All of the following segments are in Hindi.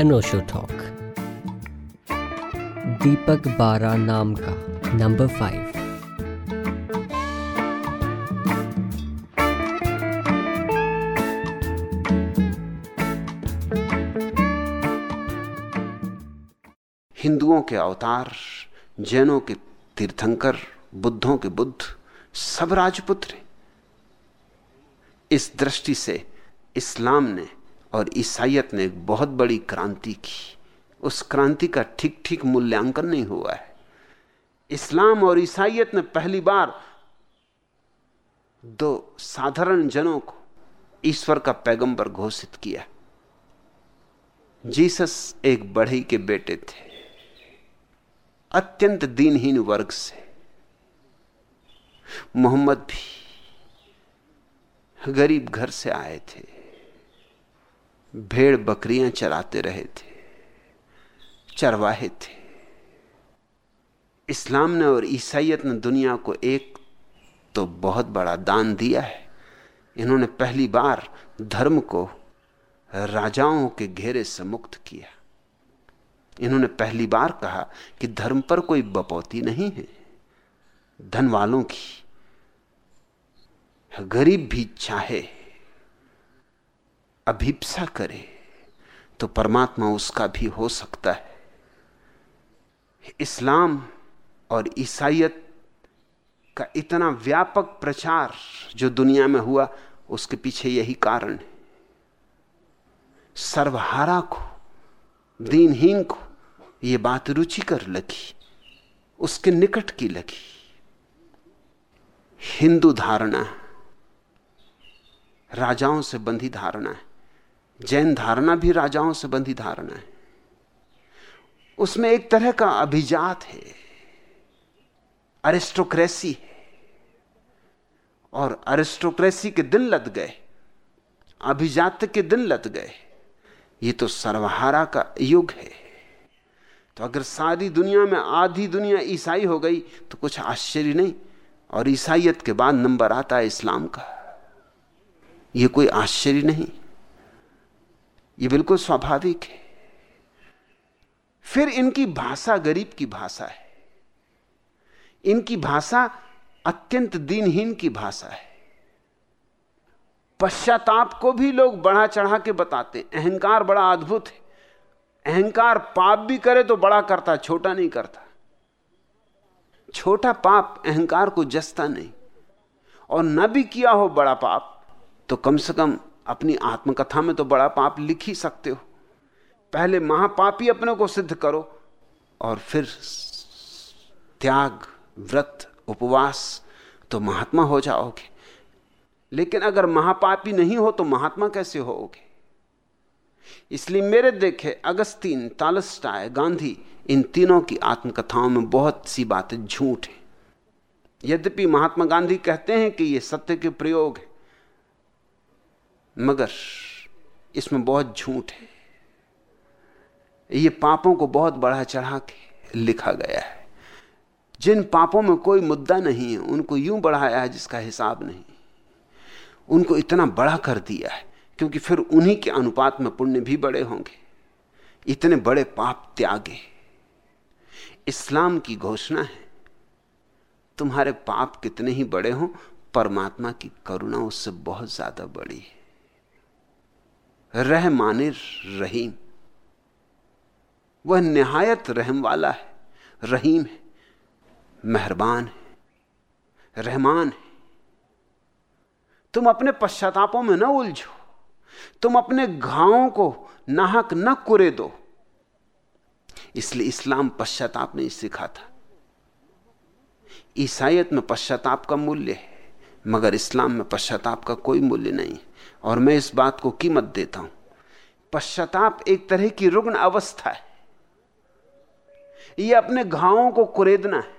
अनोशो टॉक दीपक बारा नाम का नंबर फाइव हिंदुओं के अवतार, जैनों के तीर्थंकर, बुद्धों के बुद्ध, सब राजपुत्र इस दृष्टि से इस्लाम ने और ईसाइत ने एक बहुत बड़ी क्रांति की। उस क्रांति का ठीक ठीक मूल्यांकन नहीं हुआ है। इस्लाम और ईसाइत ने पहली बार दो साधारण जनों को ईश्वर का पैगंबर घोषित किया। जीसस एक बढ़ई के बेटे थे। अत्यंत दीनहीन वर्ग से। मोहम्मद भी गरीब घर से आए थे। भेड़ बकरियाँ चराते रहे थे, चरवाहे थे। इस्लाम ने और ईसाइत ने दुनिया को एक तो बहुत बड़ा दान दिया है। इन्होंने पहली बार धर्म को राजाओं के घेरे से मुक्त किया। इन्होंने पहली बार कहा कि धर्म पर कोई बपौती नहीं है। धन वालों की, गरीब भी चाहे। अभिप्सा करे तो परमात्मा उसका भी हो सकता है। इस्लाम और ईसाइत का इतना व्यापक प्रचार जो दुनिया में हुआ, उसके पीछे यही कारण है। सर्वहारा को, दीनहीन को यह बात रुचिकर लगी, उसके निकट की लगी। हिंदू धारणा, राजाओं से बंधी धारणा है। जैन धारणा भी राजाओं से बंधी धारणा है। उसमें एक तरह का अभिजात है अरिस्टोक्रेसी है। और अरिस्टोक्रेसी के दिन लद गए, अभिजात के दिन लद गए। ये तो सर्वहारा का युग है। तो अगर सारी दुनिया में आधी दुनिया ईसाई हो गई तो कुछ आश्चर्य नहीं। और ईसाइयत के बाद नंबर आता है इस्लाम का। यह कोई आश्चर्य नहीं। यह बिल्कुल स्वाभाविक है। फिर इनकी भाषा गरीब की भाषा है। इनकी भाषा अत्यंत दीनहीन की भाषा है। पश्चाताप को भी लोग बढ़ा चढ़ा के बताते अहंकार बड़ा अद्भुत है। अहंकार पाप भी करे तो बड़ा करता, छोटा नहीं करता। छोटा पाप अहंकार को जसता नहीं। और न भी किया हो बड़ा पाप तो कम से कम अपनी आत्मकथा में तो बड़ा पाप लिख ही सकते हो। पहले महापापी अपने को सिद्ध करो और फिर त्याग, व्रत, उपवास तो महात्मा हो जाओगे। लेकिन अगर महापापी नहीं हो तो महात्मा कैसे होोगे इसलिए मेरे देखे अगस्तीन तालस्टाय गांधी, इन तीनों की आत्मकथाओं में बहुत सी बातें झूठ हैं। यद्यपि महात्मा गांधी कहते हैं कि यह सत्य के प्रयोग है मगर इसमें बहुत झूठ है। ये पापों को बहुत बढ़ा चढ़ा के लिखा गया है। जिन पापों में कोई मुद्दा नहीं है, उनको यूँ बढ़ाया है जिसका हिसाब नहीं। उनको इतना बड़ा कर दिया है, क्योंकि फिर उन्हीं के अनुपात में पुण्य भी बड़े होंगे। इतने बड़े पाप त्यागे। इस्लाम की घोषणा है, तुम्हारे पाप कितने ही बड़े हों, परमात्मा की करुणा उससे बहुत ज़्यादा बड़ी है। रह मानिर रहीम। वह निहायत रहम वाला है, रहीम है, मेहरबान है, रहमान है। तुम अपने पश्चातापों में न उलझो, तुम अपने घावों को नाहक न कुरे दो। इसलिए इस्लाम पश्चाताप नहीं सिखा था। ईसाइत में पश्चाताप का मूल्य है, मगर इस्लाम में पश्चाताप का कोई मूल्य नहीं, और मैं इस बात को कीमत देता हूँ। पश्चाताप एक तरह की रुग्ण अवस्था है। यह अपने घावों को कुरेदना है।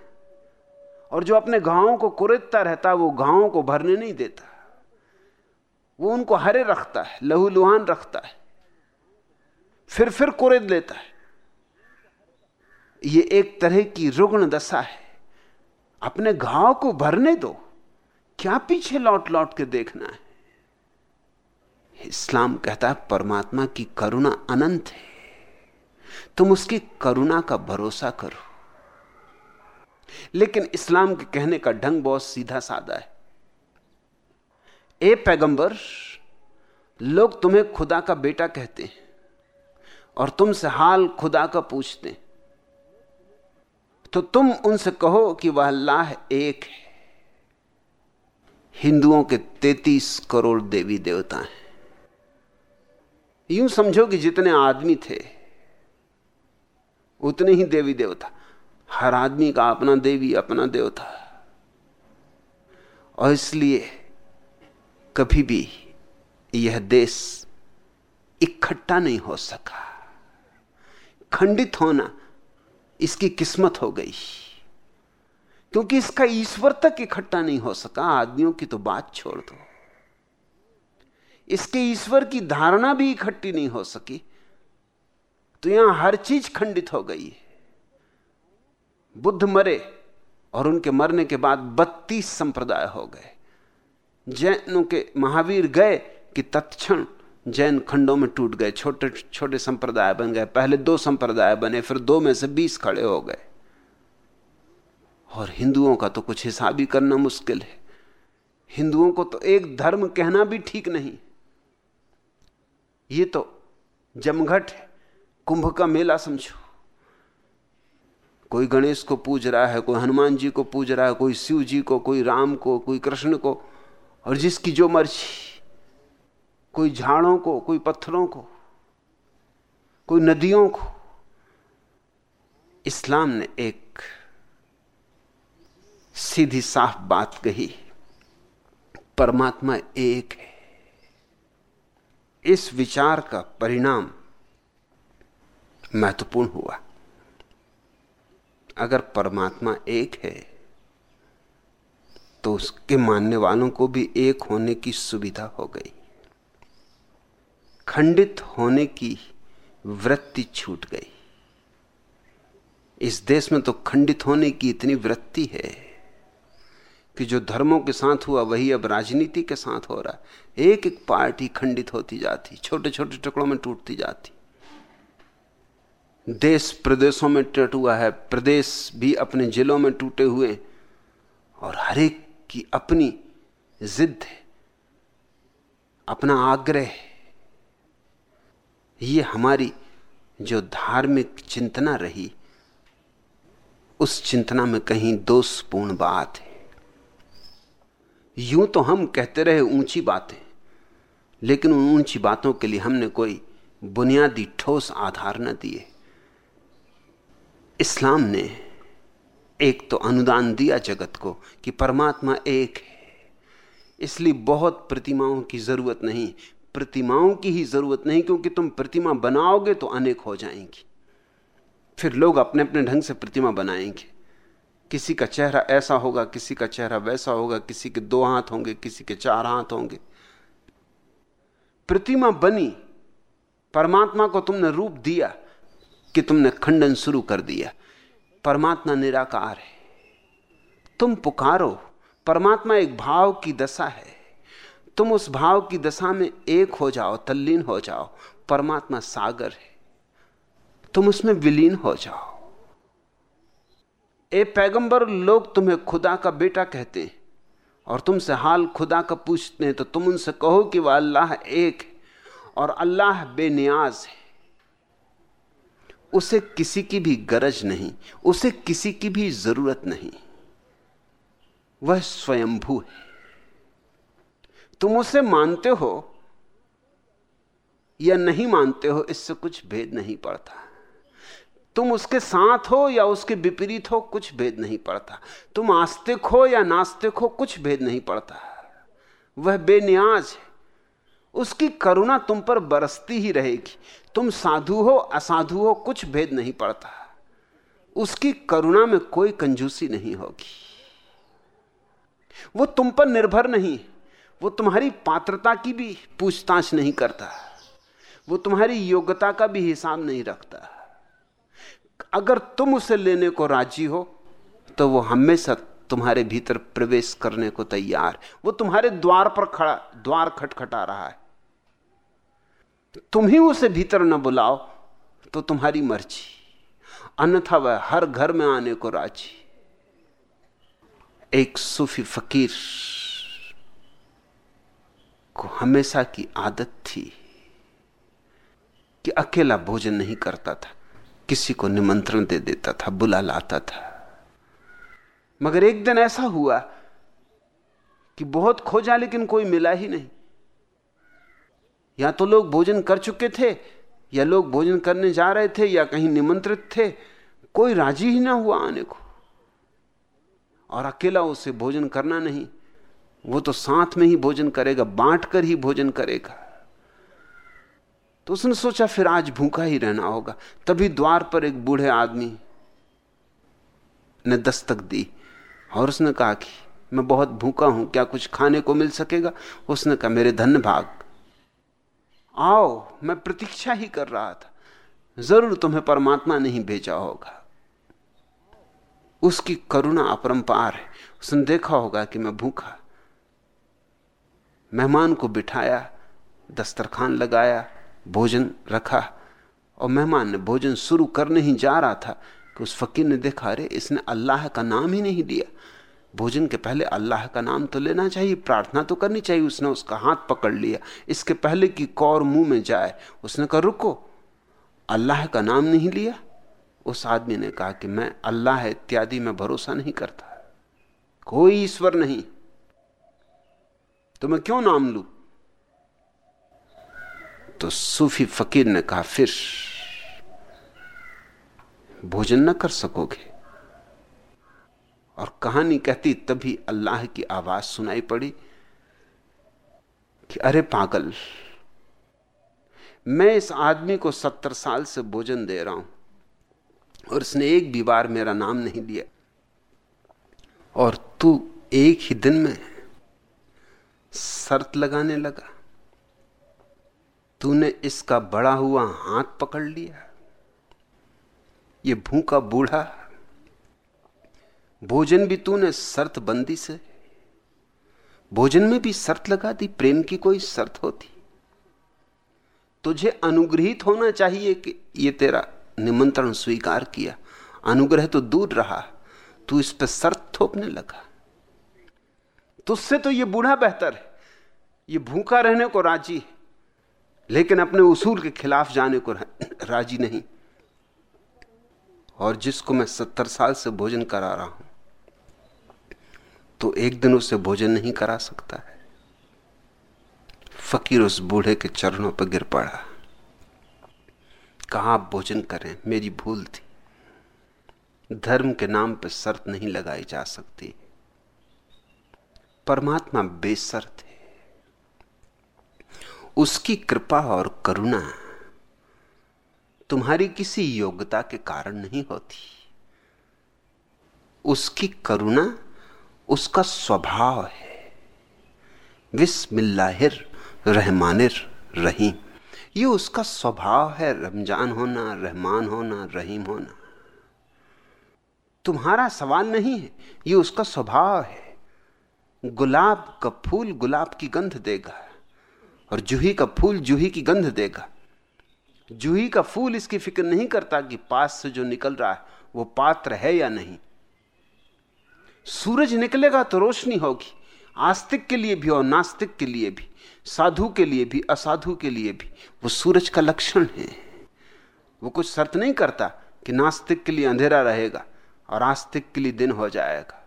और जो अपने घावों को कुरेदता रहता है वो घावों को भरने नहीं देता। वो उनको हरे रखता है लहू लुहान रखता है। फिर फिर कुरेद लेता है। ये एक तरह की रुग्ण दशा है। अपने घाव को भरने दो। क्या पीछे लौट लौट के देखना है? इस्लाम कहता है, परमात्मा की करुणा अनंत है। तुम उसकी करुणा का भरोसा करो। लेकिन इस्लाम के कहने का ढंग बहुत सीधा सादा है। ए पैगंबर, लोग तुम्हें खुदा का बेटा कहते हैं और तुमसे हाल खुदा का पूछते हैं। तो तुम उनसे कहो कि वह अल्लाह एक है। हिंदुओं के तैतीस करोड़ देवी देवता हैं। यूँ समझो कि जितने आदमी थे, उतने ही देवी देवता हर आदमी का अपना देवी, अपना देवता और इसलिए कभी भी यह देश इकट्ठा नहीं हो सका। खंडित होना इसकी किस्मत हो गई। क्योंकि इसका ईश्वर तक इकट्ठा नहीं हो सका। आदमियों की तो बात छोड़ दो। इसके ईश्वर की धारणा भी इकट्ठी नहीं हो सकी। तो यहाँ हर चीज़ खंडित हो गई है। बुद्ध मरे और उनके मरने के बाद बत्तीस संप्रदाय हो गए। जैनों के महावीर गए कि तत्क्षण जैन खंडों में टूट गए, छोटे छोटे संप्रदाय बन गए। पहले दो संप्रदाय बने, फिर दो में से बीस खड़े हो गए। और हिंदुओं का तो कुछ हिसाब ही करना मुश्किल है। हिंदुओं को तो एक धर्म कहना भी ठीक नहीं। ये तो जमघट है। कुंभ का मेला समझो। कोई गणेश को पूज रहा है, कोई हनुमान जी को पूज रहा है, कोई शिव जी को, कोई राम को, कोई कृष्ण को, और जिसकी जो मर्ज़ी, कोई झाड़ों को, कोई पत्थरों को, कोई नदियों को, इस्लाम ने एक सीधी साफ़ बात कही, परमात्मा एक है। इस विचार का परिणाम महत्वपूर्ण हुआ। अगर परमात्मा एक है तो उसके मानने वालों को भी एक होने की सुविधा हो गई। खंडित होने की वृत्ति छूट गई। इस देश में तो खंडित होने की इतनी वृत्ति है। कि जो धर्मों के साथ हुआ, वही अब राजनीति के साथ हो रहा है। एक एक पार्टी खंडित होती जाती छोटे छोटे टुकड़ों में टूटती जाती। देश प्रदेशों में टूट हुआ है, प्रदेश भी अपने जिलों में टूटे हुए। और हर एक की अपनी जिद है, अपना आग्रह ये हमारी जो धार्मिक चिंतना रही, उस चिंतना में कहीं दोषपूर्ण बात है। यूँ तो हम कहते रहे ऊँची बातें, लेकिन उन ऊँची बातों के लिए हमने कोई बुनियादी ठोस आधार न दिए। इस्लाम ने एक तो अनुदान दिया जगत को कि परमात्मा एक है, इसलिए बहुत प्रतिमाओं की ज़रूरत नहीं, प्रतिमाओं की ही ज़रूरत नहीं, क्योंकि तुम प्रतिमा बनाओगे तो अनेक हो जाएँगी। फिर लोग अपने अपने ढंग से प्रतिमा बनाएँगे। किसी का चेहरा ऐसा होगा, किसी का चेहरा वैसा होगा, किसी के दो हाथ होंगे, किसी के चार हाथ होंगे। प्रतिमा बनी, परमात्मा को तुमने रूप दिया कि तुमने खंडन शुरू कर दिया। परमात्मा निराकार है। तुम पुकारो, परमात्मा एक भाव की दशा है। तुम उस भाव की दशा में एक हो जाओ, तल्लीन हो जाओ, परमात्मा सागर है। तुम उसमें विलीन हो जाओ। ए पैगंबर, लोग तुम्हें खुदा का बेटा कहते हैं और तुमसे हाल खुदा का पूछते हैं तो तुम उनसे कहो कि वह अल्लाह एक है और अल्लाह बेनियाज है। उसे किसी की भी गरज नहीं, उसे किसी की भी ज़रूरत नहीं। वह स्वयंभू है। तुम उसे मानते हो या नहीं मानते हो, इससे कुछ भेद नहीं पड़ता। तुम उसके साथ हो या उसके विपरीत हो, कुछ भेद नहीं पड़ता। तुम आस्तिक हो या नास्तिक हो, कुछ भेद नहीं पड़ता। वह बेनियाज है। उसकी करुणा तुम पर बरसती ही रहेगी। तुम साधु हो, असाधु हो, कुछ भेद नहीं पड़ता। उसकी करुणा में कोई कंजूसी नहीं होगी। वो तुम पर निर्भर नहीं वो तुम्हारी पात्रता की भी पूछताछ नहीं करता। वो तुम्हारी योग्यता का भी हिसाब नहीं रखता। अगर तुम उसे लेने को राज़ी हो तो वो हमेशा तुम्हारे भीतर प्रवेश करने को तैयार। वो तुम्हारे द्वार पर खड़ा, द्वार खटखटा रहा है। तुम ही उसे भीतर न बुलाओ तो तुम्हारी मर्ज़ी। अन्यथा वह हर घर में आने को राज़ी। एक सूफी फकीर को हमेशा की आदत थी कि अकेला भोजन नहीं करता था। किसी को निमंत्रण दे देता था, बुला लाता था। मगर एक दिन ऐसा हुआ कि बहुत खोजा लेकिन कोई मिला ही नहीं। या तो लोग भोजन कर चुके थे, या लोग भोजन करने जा रहे थे, या कहीं निमंत्रित थे, कोई राज़ी ही ना हुआ आने को। और अकेला उसे भोजन करना नहीं, वो तो साथ में ही भोजन करेगा बांट कर ही भोजन करेगा। तो उसने सोचा, फिर आज भूखा ही रहना होगा। तभी द्वार पर एक बूढ़े आदमी ने दस्तक दी और उसने कहा कि, मैं बहुत भूखा हूँ, क्या कुछ खाने को मिल सकेगा? उसने कहा, मेरे धन्य भाग। आओ, मैं प्रतीक्षा ही कर रहा था। ज़रूर तुम्हें परमात्मा नहीं भेजा होगा। उसकी करुणा अपरंपार है। उसने देखा होगा कि मैं भूखा। मेहमान को बिठाया, दस्तरखान लगाया भोजन रखा और मेहमान ने भोजन शुरू करने ही जा रहा था कि उस फकीर ने देखा, अरे, इसने अल्लाह का नाम ही नहीं लिया भोजन के पहले अल्लाह का नाम तो लेना चाहिए, प्रार्थना तो करनी चाहिए। उसने उसका हाथ पकड़ लिया। इसके पहले कि कौर मुँह में जाए, उसने कहा, रुको, अल्लाह का नाम नहीं लिया? उस आदमी ने कहा कि, मैं अल्लाह इत्यादि में भरोसा नहीं करता। कोई ईश्वर नहीं। तो मैं क्यों नाम लू? तो सूफी फकीर ने कहा, फिर भोजन न कर सकोगे। और कहानी कहती, तभी अल्लाह की आवाज़ सुनाई पड़ी कि, अरे पागल, मैं इस आदमी को सत्तर साल से भोजन दे रहा हूँ और उसने एक भी बार मेरा नाम नहीं लिया। और तू एक ही दिन में शर्त लगाने लगा। तूने इसका बड़ा हुआ हाथ पकड़ लिया। ये भूखा बूढ़ा, भोजन भी तूने शर्त बंदी से। भोजन में भी शर्त लगा दी, प्रेम की कोई शर्त होती। तुझे अनुग्रहित होना चाहिए कि ये तेरा निमंत्रण स्वीकार किया। अनुग्रह तो दूर रहा, तू इस पर शर्त थोपने लगा। तुझसे तो ये बूढ़ा बेहतर है। ये भूखा रहने को राज़ी है। लेकिन अपने उसूल के खिलाफ जाने को राज़ी नहीं। और जिसको मैं सत्तर साल से भोजन करा रहा हूँ तो एक दिन उसे भोजन नहीं करा सकता है। फकीर उस बूढ़े के चरणों पर गिर पड़ा। कहा भोजन करें? मेरी भूल थी। धर्म के नाम पर शर्त नहीं लगाई जा सकती। परमात्मा बेसर्त है। उसकी कृपा और करुणा तुम्हारी किसी योग्यता के कारण नहीं होती। उसकी करुणा उसका स्वभाव है। विस्मिल्लाहिर रहमानिर रहीम। ये उसका स्वभाव है, रमज़ान होना, रहमान होना, रहीम होना। तुम्हारा सवाल नहीं है, ये उसका स्वभाव है। गुलाब का फूल गुलाब की गंध देगा। और जूही का फूल जूही की गंध देगा। जूही का फूल इसकी फ़िक्र नहीं करता कि पास से जो निकल रहा है, वो पात्र है या नहीं। सूरज निकलेगा तो रोशनी होगी, आस्तिक के लिए भी और नास्तिक के लिए भी, साधु के लिए भी, असाधु के लिए भी, वो सूरज का लक्षण है। वो कुछ शर्त नहीं करता कि नास्तिक के लिए अंधेरा रहेगा और आस्तिक के लिए दिन हो जाएगा।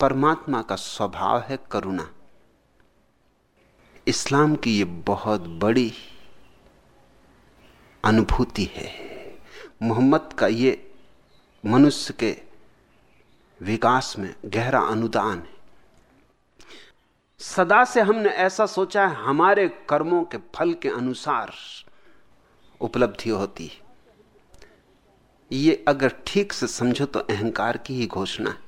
परमात्मा का स्वभाव है करुणा। इस्लाम की ये बहुत बड़ी अनुभूति है। मोहम्मद का ये मनुष्य के विकास में गहरा अनुदान है। सदा से हमने ऐसा सोचा है, हमारे कर्मों के फल के अनुसार उपलब्धि होती है। ये अगर ठीक से समझो तो अहंकार की ही घोषणा है।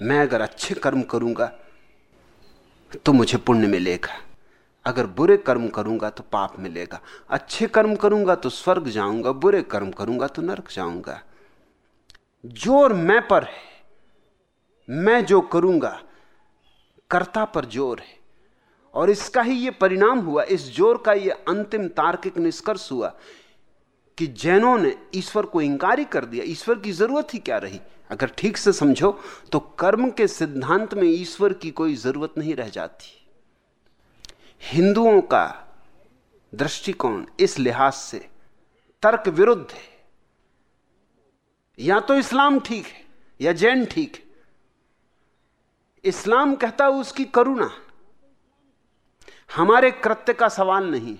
मैं अगर अच्छे कर्म करूँगा तो मुझे पुण्य मिलेगा। अगर बुरे कर्म करूँगा तो पाप मिलेगा। अच्छे कर्म करूँगा तो स्वर्ग जाऊँगा, बुरे कर्म करूँगा तो नरक जाऊँगा। ज़ोर मैं पर है, मैं जो करूँगा, कर्ता पर ज़ोर है। और इसका ही ये परिणाम हुआ, इस ज़ोर का ये अंतिम तार्किक निष्कर्ष हुआ कि जैनों ने ईश्वर को इंकार कर दिया। ईश्वर की ज़रूरत ही क्या रही? अगर ठीक से समझो तो कर्म के सिद्धांत में ईश्वर की कोई ज़रूरत नहीं रह जाती। हिंदुओं का दृष्टिकोण इस लिहाज से तर्क विरुद्ध है। या तो इस्लाम ठीक है, या जैन ठीक है। इस्लाम कहता है उसकी करुणा। हमारे कृत्य का सवाल नहीं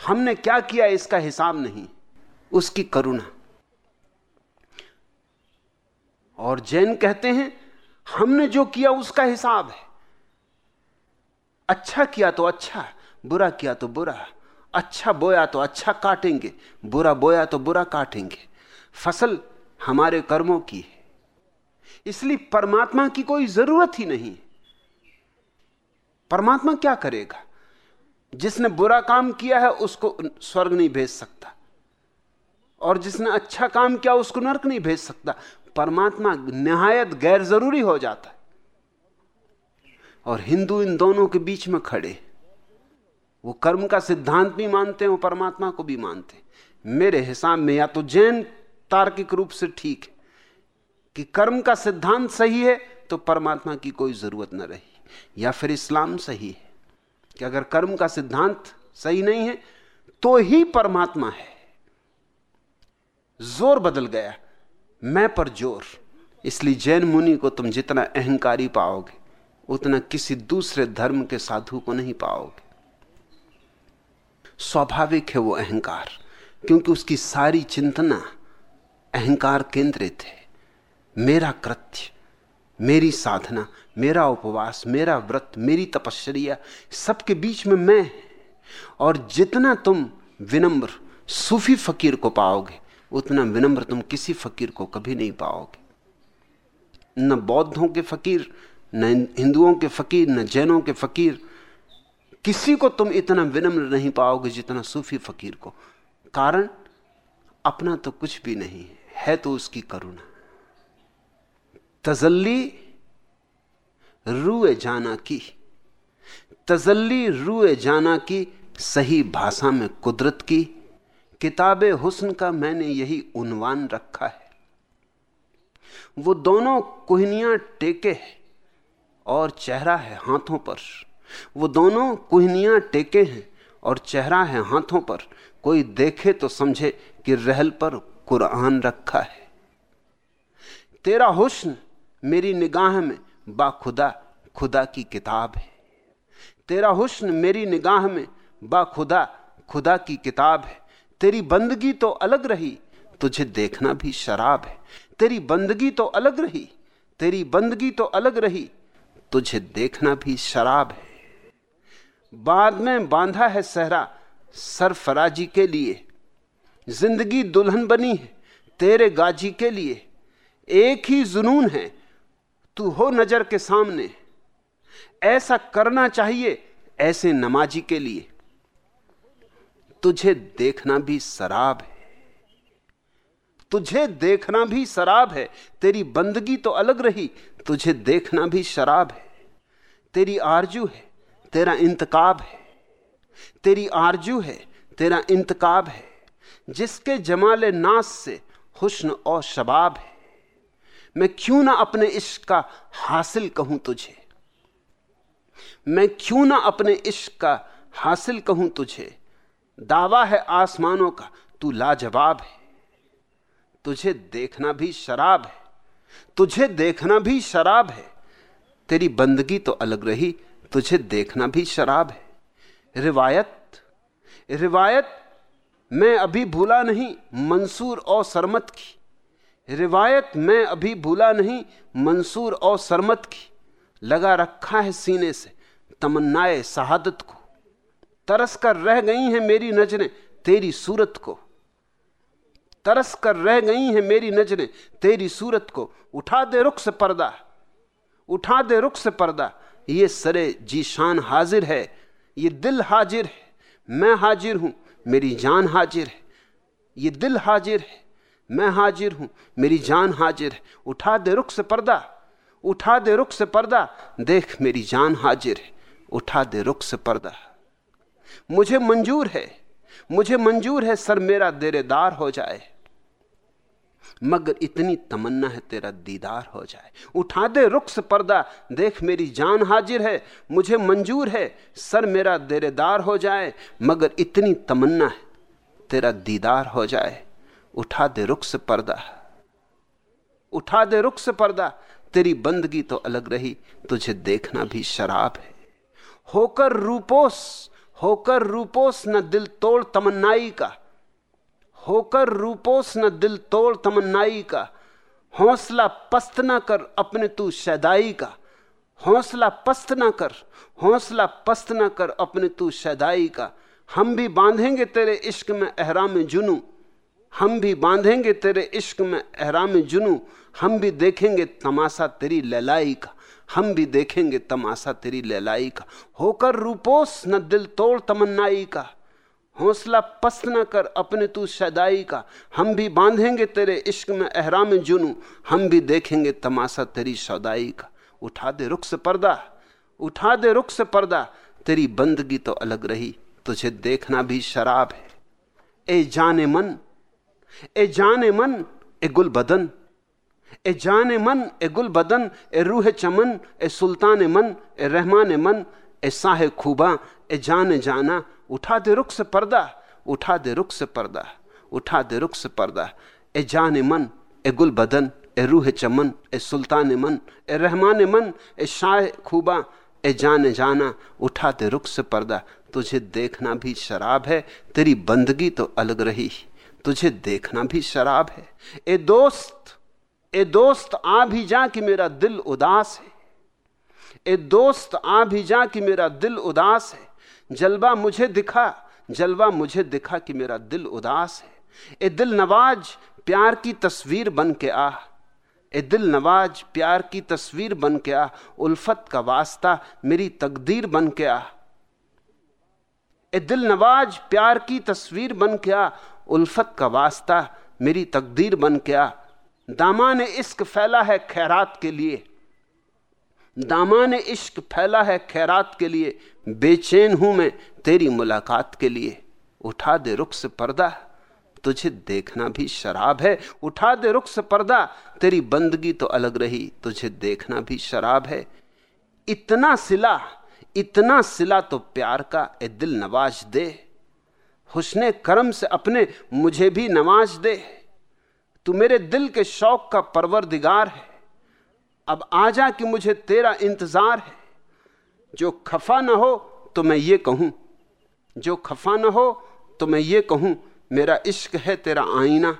हमने क्या किया इसका हिसाब नहीं। उसकी करुणा। और जैन कहते हैं, हमने जो किया उसका हिसाब है। अच्छा किया तो अच्छा बुरा किया तो बुरा अच्छा बोया तो अच्छा काटेंगे, बुरा बोया तो बुरा काटेंगे। फ़सल हमारे कर्मों की है, इसलिए परमात्मा की कोई ज़रूरत ही नहीं। परमात्मा क्या करेगा? जिसने बुरा काम किया है, उसको स्वर्ग नहीं भेज सकता। और जिसने अच्छा काम किया, उसको नरक नहीं भेज सकता। परमात्मा निहायत गैर ज़रूरी हो जाता है। और हिंदू इन दोनों के बीच में खड़े वो कर्म का सिद्धांत भी मानते हैं और परमात्मा को भी मानते हैं। मेरे हिसाब में या तो जैन तार्किक रूप से ठीक है कि कर्म का सिद्धांत सही है तो परमात्मा की कोई ज़रूरत न रही। या फिर इस्लाम सही है कि अगर कर्म का सिद्धांत सही नहीं है तो ही परमात्मा है। ज़ोर बदल गया। मैं पर ज़ोर। इसलिए जैन मुनि को तुम जितना अहंकारी पाओगे, उतना किसी दूसरे धर्म के साधु को नहीं पाओगे। स्वाभाविक है वो अहंकार, क्योंकि उसकी सारी चिंतना अहंकार केंद्रित है। मेरा कृत्य, मेरी साधना, मेरा उपवास, मेरा व्रत, मेरी तपश्चर्या, सबके बीच में मैं और जितना तुम विनम्र, सूफी फकीर को पाओगे उतना विनम्र तुम किसी फकीर को कभी नहीं पाओगे। न बौद्धों के फकीर न हिंदुओं के फकीर न जैनों के फकीर किसी को तुम इतना विनम्र नहीं पाओगे जितना सूफी फकीर को। कारण अपना तो कुछ भी नहीं है, तो उसकी करुणा। तजल्ली रूए जाना की। तजल्ली रूए जाना की सही भाषा में कुदरत की। किताब हुस्न का मैंने यही उनवान रखा है। वो दोनों कुहनियाँ टेके हैं और चेहरा है हाथों पर। वो दोनों कुहनियाँ टेके हैं और चेहरा है हाथों पर। कोई देखे तो समझे कि रहल पर कुरान रखा है। तेरा हुस्न मेरी निगाह में बाखुदा खुदा की किताब है। तेरा हुस्न मेरी निगाह में बाखुदा खुदा की किताब है। तेरी बंदगी तो अलग रही, तुझे देखना भी शराब है। तेरी बंदगी तो अलग रही, तेरी बंदगी तो अलग रही, तुझे देखना भी शराब है। बाद में बांधा है सहरा सरफराजी के लिए। ज़िंदगी दुल्हन बनी है तेरे गाजी के लिए। एक ही जुनून है, तू हो नज़र के सामने। ऐसा करना चाहिए ऐसे नमाजी के लिए। तुझे देखना भी शराब है। तुझे देखना भी शराब है। तेरी बंदगी तो अलग रही, तुझे देखना भी शराब है। तेरी आरज़ू है, तेरा इंतकाब है। तेरी आरज़ू है, तेरा इंतकाब है। जिसके जमाले नास से हुस्न और शबाब है। मैं क्यों ना अपने इश्क का हासिल कहूँ तुझे? मैं क्यों ना अपने इश्क का हासिल कहूँ तुझे? दावा है आसमानों का, तू लाजवाब है। तुझे देखना भी शराब है। तुझे देखना भी शराब है। तेरी बंदगी तो अलग रही, तुझे देखना भी शराब है। रिवायत रिवायत, मैं अभी भूला नहीं मंसूर और सरमत की। रिवायत, मैं अभी भूला नहीं मंसूर और सरमत की। लगा रखा है सीने से, तमन्नाए शहादत को। तरस कर रह गई हैं मेरी नज़रें, तेरी सूरत को। तरस कर रह गई हैं मेरी नज़रें, तेरी सूरत को। उठा दे रुख से पर्दा, उठा दे रुख से पर्दा। ये सरे जीशान हाजिर है, ये दिल हाजिर है, मैं हाजिर हूँ, मेरी जान हाजिर है। ये दिल हाजिर है, मैं हाजिर हूँ, मेरी जान हाजिर है। उठा दे रुख से पर्दा, उठा दे रुख से पर्दा। देख मेरी जान हाजिर है, उठा दे रुख से पर्दा। मुझे मंजूर है, मुझे मंजूर है, सर मेरा देरेदार हो जाए। मगर इतनी तमन्ना है तेरा दीदार हो जाए। उठा दे रुख से पर्दा, देख मेरी जान हाजिर है, मुझे मंजूर है, सर मेरा देरेदार हो जाए। मगर इतनी तमन्ना है तेरा दीदार हो जाए। उठा दे रुख से पर्दा। उठा दे रुख से पर्दा, तेरी बंदगी तो अलग रही, तुझे देखना भी शराब है। होकर रूपोस होकर रूपोस न दिल तोड़ तमन्नाई का। होकर रूपोस न दिल तोड़ तमन्नाई का। हौसला पस्त न कर अपने तू शदाई का। हौसला पस्त न कर, हौसला पस्त न कर अपने तू शदाई का। हम भी बांधेंगे तेरे इश्क में एहराम जुनू। हम भी बांधेंगे तेरे इश्क में एहराम जुनू। हम भी देखेंगे तमाशा तेरी ललाई का। हम भी देखेंगे तमाशा तेरी ललाई का। होकर रूपोस न दिल तोड़ तमन्नाई का। हौसला पस्त न कर अपने तू सदाई का। हम भी बांधेंगे तेरे इश्क में एहराम जुनू। हम भी देखेंगे तमाशा तेरी सौदाई का। उठा दे रुख से पर्दा। उठा दे रुख से पर्दा। तेरी बंदगी तो अलग रही। तुझे देखना भी शराब है। ए जाने मन। ए जाने मन, ए गुल बदन ए जाने मन, ए गुल बदन, ए रूह चमन, ए सुल्तान मन, ए रहमान मन, ए साहे खूबा, ए जान जाना। उठा दे रुख से पर्दा, उठा दे रुख से पर्दा, उठा दे रुख से पर्दा। ए जान मन, ए गुल बदन, ए रूह चमन, ए सुल्तान मन, ए रहमान मन, ए शाह खूबा, ए जान जाना। उठा दे रुख से पर्दा। तुझे देखना भी शराब है, तेरी बंदगी तो अलग रही। तुझे देखना भी शराब है। ए दोस्त ए दोस्त, आ भी जा कि मेरा दिल उदास है। ए दोस्त, आ भी जा कि मेरा दिल उदास है। जलवा मुझे दिखा, जलवा मुझे दिखा कि मेरा दिल उदास है। ए दिल नवाज़, प्यार की तस्वीर बन के आ। ए दिल नवाज़, प्यार की तस्वीर बन के आ। उल्फत का वास्ता मेरी तकदीर बन के आ। ए दिल नवाज़, प्यार की तस्वीर बन के आ। उल्फत का वास्ता मेरी तकदीर बन के आ। दामान इश्क फैला है खैरात के लिए। दामान इश्क फैला है खैरात के लिए। बेचैन हूँ मैं तेरी मुलाकात के लिए। उठा दे रुख से पर्दा, तुझे देखना भी शराब है। उठा दे रुख से पर्दा, तेरी बंदगी तो अलग रही, तुझे देखना भी शराब है। इतना सिला इतना सिला तो प्यार का ए दिल नवाज़ दे। हुसने करम से अपने मुझे भी नवाज़ दे। तू मेरे दिल के शौक का परवर दिगार है। अब आजा कि मुझे तेरा इंतज़ार है। जो खफा ना हो तो मैं ये कहूँ। जो खफा ना हो तो मैं ये कहूँ, मेरा इश्क है तेरा आईना।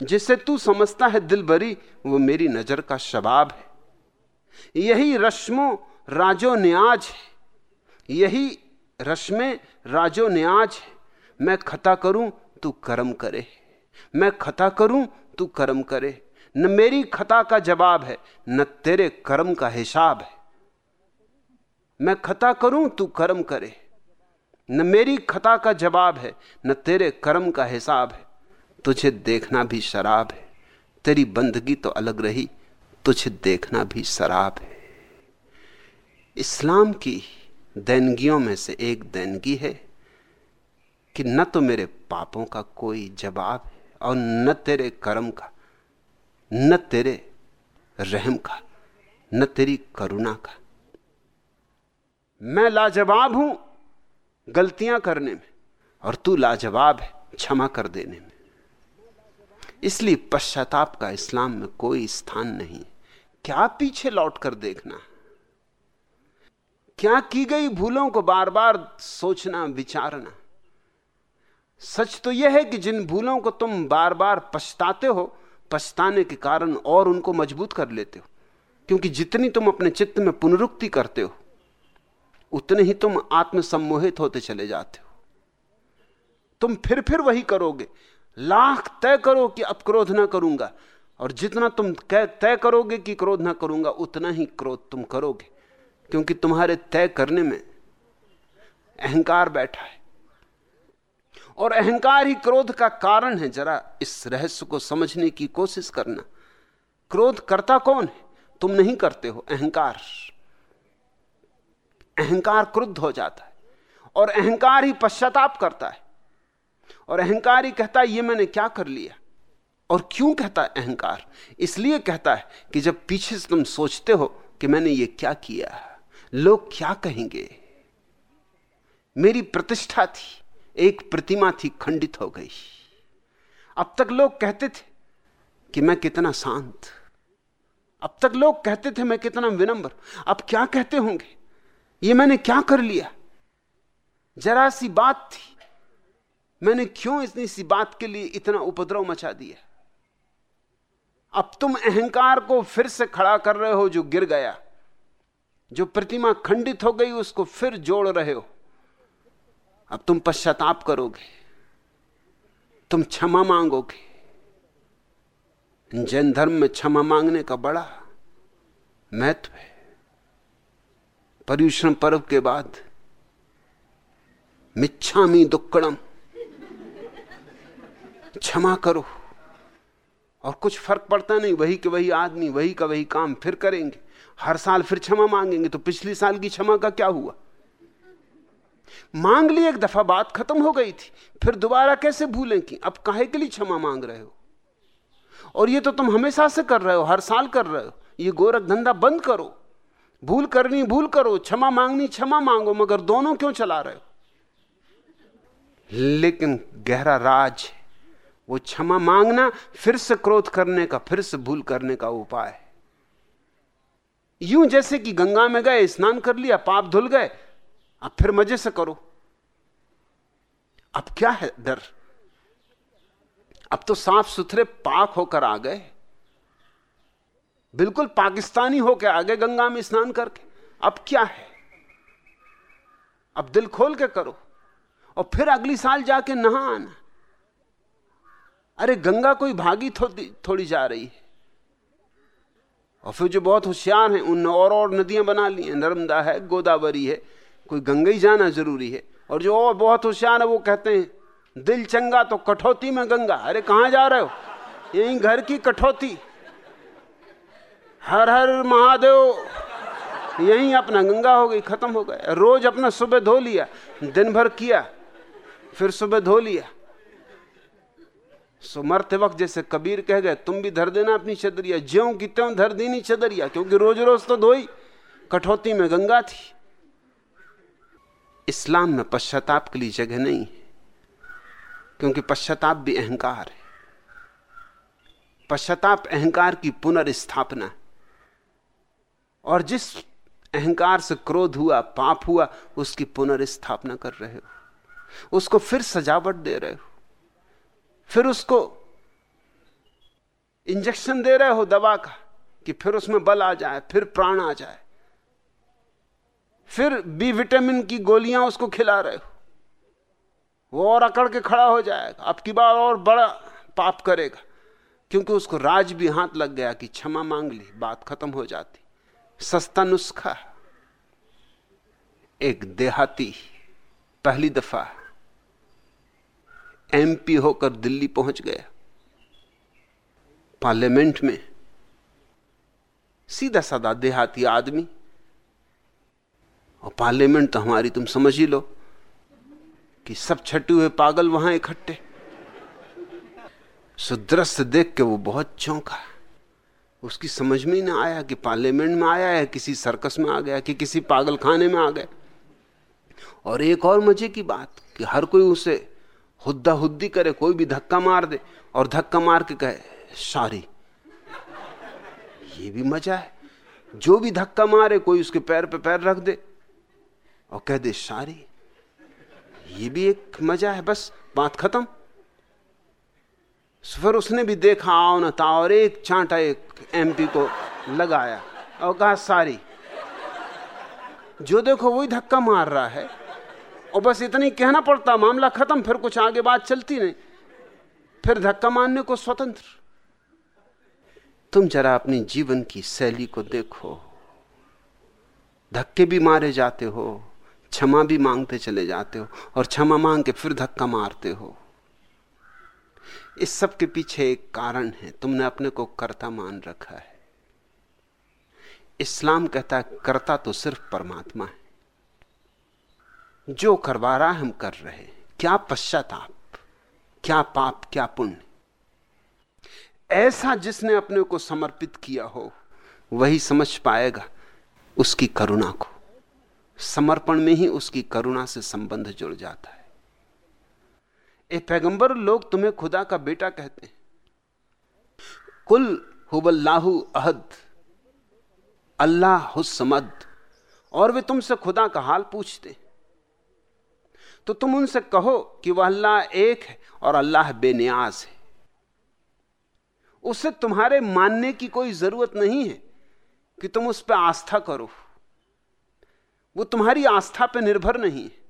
जिसे तू समझता है दिल भरी, वो मेरी नज़र का शबाब है। यही रश्मो, राजो न्याज है। यही रश्मे, राजो न्याज है। मैं खता करूँ, तू करम करे मैं खता करूँ, तू कर्म करे। न मेरी खता का जवाब है, न तेरे कर्म का हिसाब है। मैं खता करूँ, तू कर्म करे। न मेरी खता का जवाब है, न तेरे कर्म का हिसाब है। तुझे देखना भी शराब है। तेरी बंदगी तो अलग रही, तुझे देखना भी शराब है। इस्लाम की दैनगियों में से एक दैनगी है कि न तो मेरे पापों का कोई जवाब और न तेरे कर्म का, न तेरे रहम का, न तेरी करुणा का। मैं लाजवाब हूँ गलतियाँ करने में और तू लाजवाब है क्षमा कर देने में। इसलिए पश्चाताप का इस्लाम में कोई स्थान नहीं। क्या पीछे लौट कर देखना? क्या की गई भूलों को बार बार सोचना, विचारना? सच तो यह है कि जिन भूलों को तुम बार बार पछताते हो, पछताने के कारण और उनको मज़बूत कर लेते हो। क्योंकि जितनी तुम अपने चित्त में पुनरुक्ति करते हो, उतने ही तुम आत्मसम्मोहित होते चले जाते हो। तुम फिर फिर वही करोगे। लाख तय करो कि अब क्रोध ना करूँगा, और जितना तुम तय करोगे कि क्रोध ना करूँगा, उतना ही क्रोध तुम करोगे। क्योंकि तुम्हारे तय करने में अहंकार बैठा है। और अहंकार ही क्रोध का कारण है। जरा इस रहस्य को समझने की कोशिश करना। क्रोध करता कौन है? तुम नहीं करते हो। अहंकार। अहंकार क्रुद्ध हो जाता है और अहंकार ही पश्चाताप करता है। और अहंकार ही कहता है, ये मैंने क्या कर लिया? और क्यों कहता है अहंकार? इसलिए कहता है कि जब पीछे से तुम सोचते हो कि मैंने ये क्या किया, लोग क्या कहेंगे? मेरी प्रतिष्ठा थी। एक प्रतिमा थी, खंडित हो गई। अब तक लोग कहते थे कि मैं कितना शांत। अब तक लोग कहते थे मैं कितना विनम्र। अब क्या कहते होंगे? ये मैंने क्या कर लिया? जरा सी बात थी। मैंने क्यों इतनी सी बात के लिए इतना उपद्रव मचा दिया? अब तुम अहंकार को फिर से खड़ा कर रहे हो जो गिर गया। जो प्रतिमा खंडित हो गई, उसको फिर जोड़ रहे हो। अब तुम पश्चाताप करोगे, तुम क्षमा मांगोगे। जैन धर्म में क्षमा मांगने का बड़ा महत्व है। पर्युषण पर्व के बाद मिच्छामी दुक्कड़म, क्षमा करो। और कुछ फ़र्क पड़ता नहीं, वही के वही आदमी, वही का वही काम फिर करेंगे। हर साल फिर क्षमा मांगेंगे तो पिछली साल की क्षमा का क्या हुआ? मांग ली, एक दफ़ा बात खत्म हो गई थी, फिर दोबारा कैसे भूलें कि अब काहे के लिए क्षमा मांग रहे हो? और ये तो तुम हमेशा से कर रहे हो, हर साल कर रहे हो। ये गोरख धंधा बंद करो। भूल करनी, भूल करो। क्षमा मांगनी, क्षमा मांगो, मगर दोनों क्यों चला रहे हो? लेकिन गहरा राज वो क्षमा मांगना, फिर से क्रोध करने का, फिर से भूल करने का उपाय है। यूँ जैसे कि गंगा में गए, स्नान कर लिया, पाप धुल गए अब फिर मज़े से करो। अब क्या है डर? अब तो साफ़ सुथरे पाक होकर आ गए। बिल्कुल पाकिस्तानी होकर आ गए गंगा में स्नान करके। अब क्या है? अब दिल खोल के करो और फिर अगली साल जाके नहा आना अरे गंगा कोई भागी थोड़ी थोड़ी जा रही है। और फिर जो बहुत होशियार हैं उनने और और नदियाँ बना ली हैं। नर्मदा है, गोदावरी है कोई गंगा ही जाना ज़रूरी है। और जो और बहुत होशियार है, वो कहते हैं, दिल चंगा तो कठौती में गंगा। अरे, कहाँ जा रहे हो? यही घर की कठौती। हर हर महादेव, यही अपना गंगा हो गई, खत्म हो गया। रोज अपना सुबह धो लिया, दिन भर किया, फिर सुबह धो लिया। सो मरते वक्त जैसे कबीर कह गए, तुम भी धर देना अपनी चदरिया, ज्यो की त्यों धर दी नहीं चदरिया, क्योंकि रोज रोज तो धोई, कठौती में गंगा थी। इस्लाम में पश्चाताप के लिए जगह नहीं है, क्योंकि पश्चाताप भी अहंकार है। पश्चाताप अहंकार की पुनर्स्थापना और जिस अहंकार से क्रोध हुआ, पाप हुआ, उसकी पुनर्स्थापना कर रहे हो। उसको फिर सजावट दे रहे हो। फिर उसको इंजेक्शन दे रहे हो दवा का, कि फिर उसमें बल आ जाए, फिर प्राण आ जाए। फिर बी विटामिन की गोलियाँ उसको खिला रहे हो। वो और अकड़ के खड़ा हो जाएगा। अब की बार और बड़ा पाप करेगा। क्योंकि उसको राज भी हाथ लग गया कि क्षमा मांग ली, बात खत्म हो जाती। सस्ता नुस्खा। एक देहाती। पहली दफ़ा एमपी होकर दिल्ली पहुँच गया। पार्लियामेंट में सीधा साधा देहाती आदमी और पार्लियामेंट तो हमारी तुम समझ ही लो कि सब छटे हुए पागल वहाँ इकट्ठे। सुदृश्य देख के वो बहुत चौंका। उसकी समझ में ही ना आया कि पार्लियामेंट में आया है, किसी सर्कस में आ गया, कि किसी पागल खाने में आ गया। और एक और मज़े की बात कि हर कोई उसे हुद्दा हुद्दी करे, कोई भी धक्का मार दे और धक्का मार के कहे, सॉरी। ये भी मज़ा है। जो भी धक्का मारे, कोई उसके पैर पे पैर रख दे। और कह दे, सारी, ये भी एक मज़ा है, बस बात खत्म. फिर उसने भी देखा, आओ न और एक चांटा एक एमपी को लगाया और कहा, सारी, जो देखो वही धक्का मार रहा है और बस इतनी कहना पड़ता, मामला खत्म, फिर कुछ आगे बात चलती नहीं। फिर धक्का मारने को स्वतंत्र। तुम जरा अपनी जीवन की शैली को देखो, धक्के भी मारे जाते हो क्षमा भी मांगते चले जाते हो और क्षमा मांग के फिर धक्का मारते हो। इस सब के पीछे एक कारण है, तुमने अपने को कर्ता मान रखा है। इस्लाम कहता है, कर्ता तो सिर्फ़ परमात्मा है। जो करवा रहा हम कर रहे क्या पश्चाताप, क्या पाप, क्या पुण्य। ऐसा जिसने अपने को समर्पित किया हो, वही समझ पाएगा उसकी करुणा को। समर्पण में ही उसकी करुणा से संबंध जुड़ जाता है। ए पैगंबर लोग तुम्हें खुदा का बेटा कहते हैं। कुल हुबल्लाहु अहद, अल्लाह हुसमद और वे तुमसे खुदा का हाल पूछते तो तुम उनसे कहो कि वह अल्लाह एक है और अल्लाह बेनियाज है। उसे तुम्हारे मानने की कोई ज़रूरत नहीं है कि तुम उस पर आस्था करो। वो तुम्हारी आस्था पर निर्भर नहीं है।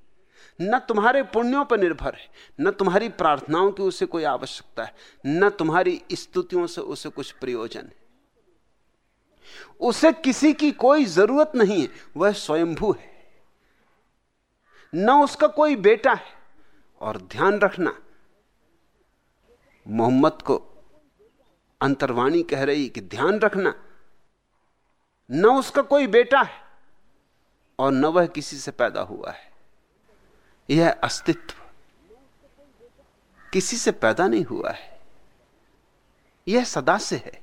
न तुम्हारे पुण्यों पर निर्भर है, न तुम्हारी प्रार्थनाओं की उसे कोई आवश्यकता है, न तुम्हारी स्तुतियों से उसे कुछ प्रयोजन है। उसे किसी की कोई ज़रूरत नहीं है, वह स्वयंभू है। न उसका कोई बेटा है, और ध्यान रखना, मोहम्मद को अंतर्वाणी कह रही कि ध्यान रखना, न उसका कोई बेटा है और न वह किसी से पैदा हुआ है। यह अस्तित्व किसी से पैदा नहीं हुआ है। यह सदा से है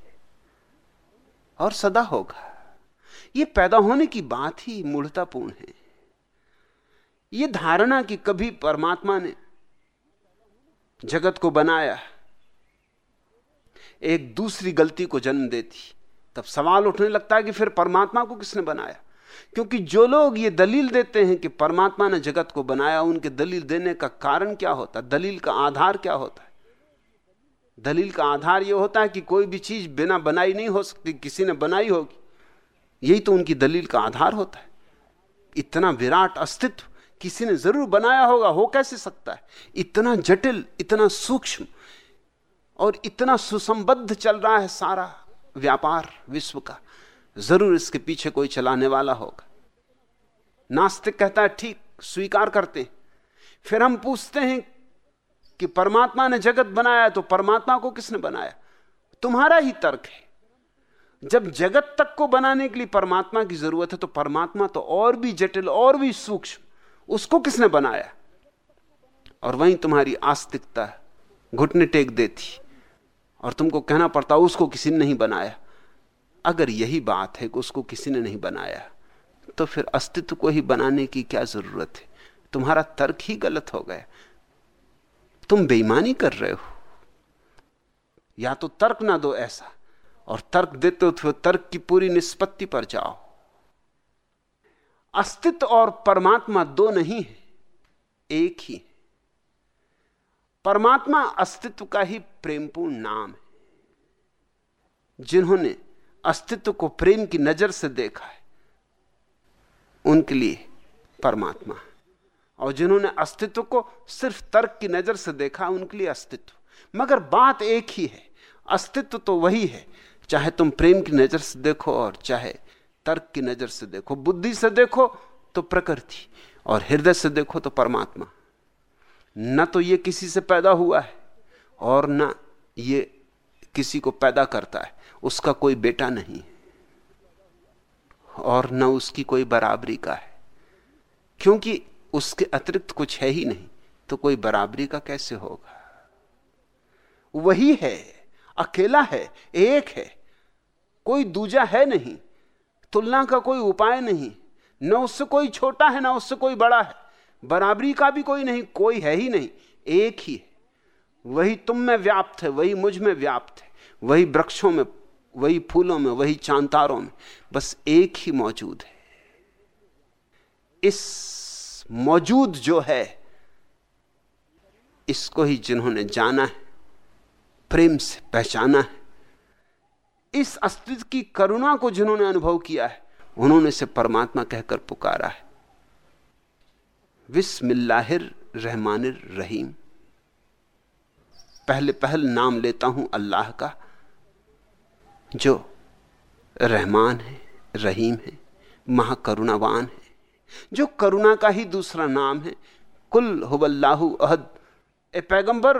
और सदा होगा। यह पैदा होने की बात ही मूढ़तापूर्ण है। यह धारणा कि कभी परमात्मा ने जगत को बनाया, एक दूसरी गलती को जन्म देती, तब सवाल उठने लगता है कि फिर परमात्मा को किसने बनाया? क्योंकि जो लोग ये दलील देते हैं कि परमात्मा ने जगत को बनाया, उनके दलील देने का कारण क्या होता? है दलील का आधार क्या होता है? दलील का आधार यह होता है कि कोई भी चीज़ बिना बनाई नहीं हो सकती, किसी ने बनाई होगी। यही तो उनकी दलील का आधार होता है। इतना विराट अस्तित्व किसी ने ज़रूर बनाया होगा, हो कैसे सकता है? इतना जटिल, इतना सूक्ष्म और इतना सुसंबद्ध चल रहा है सारा व्यापार विश्व का। ज़रूर इसके पीछे कोई चलाने वाला होगा। नास्तिक कहता है, ठीक, स्वीकार करते हैं। फिर हम पूछते हैं कि परमात्मा ने जगत बनाया तो परमात्मा को किसने बनाया? तुम्हारा ही तर्क है। जब जगत तक को बनाने के लिए परमात्मा की ज़रूरत है तो परमात्मा तो और भी जटिल, और भी सूक्ष्म, उसको किसने बनाया? और वहीं तुम्हारी आस्तिकता घुटने टेक देती। और तुमको कहना पड़ता, उसको किसी ने नहीं बनाया। अगर यही बात है कि उसको किसी ने नहीं बनाया तो फिर अस्तित्व को ही बनाने की क्या ज़रूरत है? तुम्हारा तर्क ही गलत हो गया। तुम बेईमानी कर रहे हो। या तो तर्क ना दो ऐसा, और तर्क देते हो तो तर्क की पूरी निष्पत्ति पर जाओ। अस्तित्व और परमात्मा दो नहीं है, एक ही। परमात्मा अस्तित्व का ही प्रेमपूर्ण नाम है, जिन्होंने अस्तित्व को प्रेम की नज़र से देखा है। उनके लिए परमात्मा और जिन्होंने अस्तित्व को सिर्फ़ तर्क की नज़र से देखा, उनके लिए अस्तित्व। मगर बात एक ही है, अस्तित्व तो वही है। चाहे तुम प्रेम की नज़र से देखो और चाहे तर्क की नज़र से देखो, बुद्धि से देखो तो प्रकृति, और हृदय से देखो तो परमात्मा। न तो ये किसी से पैदा हुआ है, और न ये किसी को पैदा करता है। उसका कोई बेटा नहीं और न उसकी कोई बराबरी का है। क्योंकि उसके अतिरिक्त कुछ है ही नहीं तो कोई बराबरी का कैसे होगा? वही है, अकेला है, एक है, कोई दूजा है नहीं, तुलना का कोई उपाय नहीं, न उससे कोई छोटा है, ना उससे कोई बड़ा है, बराबरी का भी कोई नहीं, कोई है ही नहीं, एक ही है। वही तुम में व्याप्त है, वही मुझमें व्याप्त है, वही वृक्षों में वही फूलों में, वही चांतारों में, बस एक ही मौजूद है। इस मौजूद जो है, इसको ही जिन्होंने जाना है, प्रेम से पहचाना है, इस अस्तित्व की करुणा को जिन्होंने अनुभव किया है, उन्होंने से परमात्मा कहकर पुकारा है। विस्मिल्लाहिर रहमानिर रहीम। पहले पहल नाम लेता हूँ अल्लाह का जो रहमान है, रहीम है, महाकरुणावान है, जो करुणा का ही दूसरा नाम है। कुल हुबल्लाहु अहद। ए पैगंबर,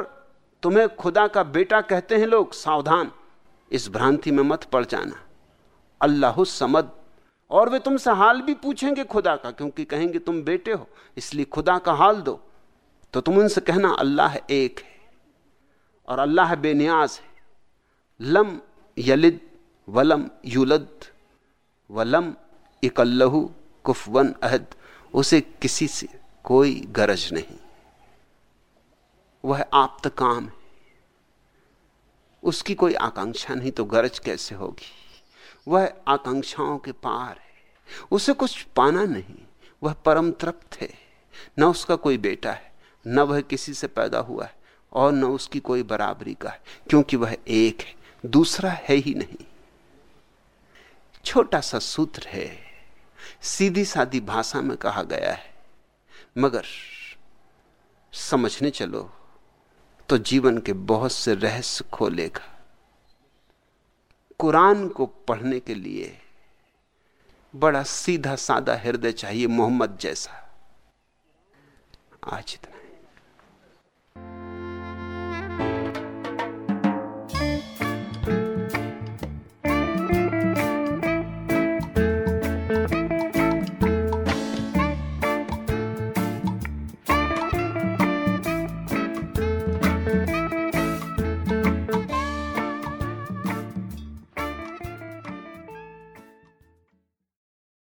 तुम्हें खुदा का बेटा कहते हैं लोग, सावधान। इस भ्रांति में मत पड़ जाना। अल्लाह समद। और वे तुमसे हाल भी पूछेंगे खुदा का, क्योंकि कहेंगे तुम बेटे हो, इसलिए खुदा का हाल दो। तो तुम उनसे कहना, अल्लाह एक है, और अल्लाह बेनियाज है। लम यलिद वलम युलद वलम इकल्लहू कुफवन अहद। उसे किसी से कोई गरज नहीं। वह आप काम है। उसकी कोई आकांक्षा नहीं तो गरज कैसे होगी? वह आकांक्षाओं के पार है। उसे कुछ पाना नहीं। वह परम तृप्त है। न उसका कोई बेटा है, न वह किसी से पैदा हुआ है और न उसकी कोई बराबरी का है, क्योंकि वह एक है। दूसरा है ही नहीं। छोटा सा सूत्र है, सीधी सादी भाषा में कहा गया है, मगर समझने चलो तो जीवन के बहुत से रहस्य खोलेगा। कुरान को पढ़ने के लिए बड़ा सीधा सादा हृदय चाहिए मोहम्मद जैसा। आज इतना।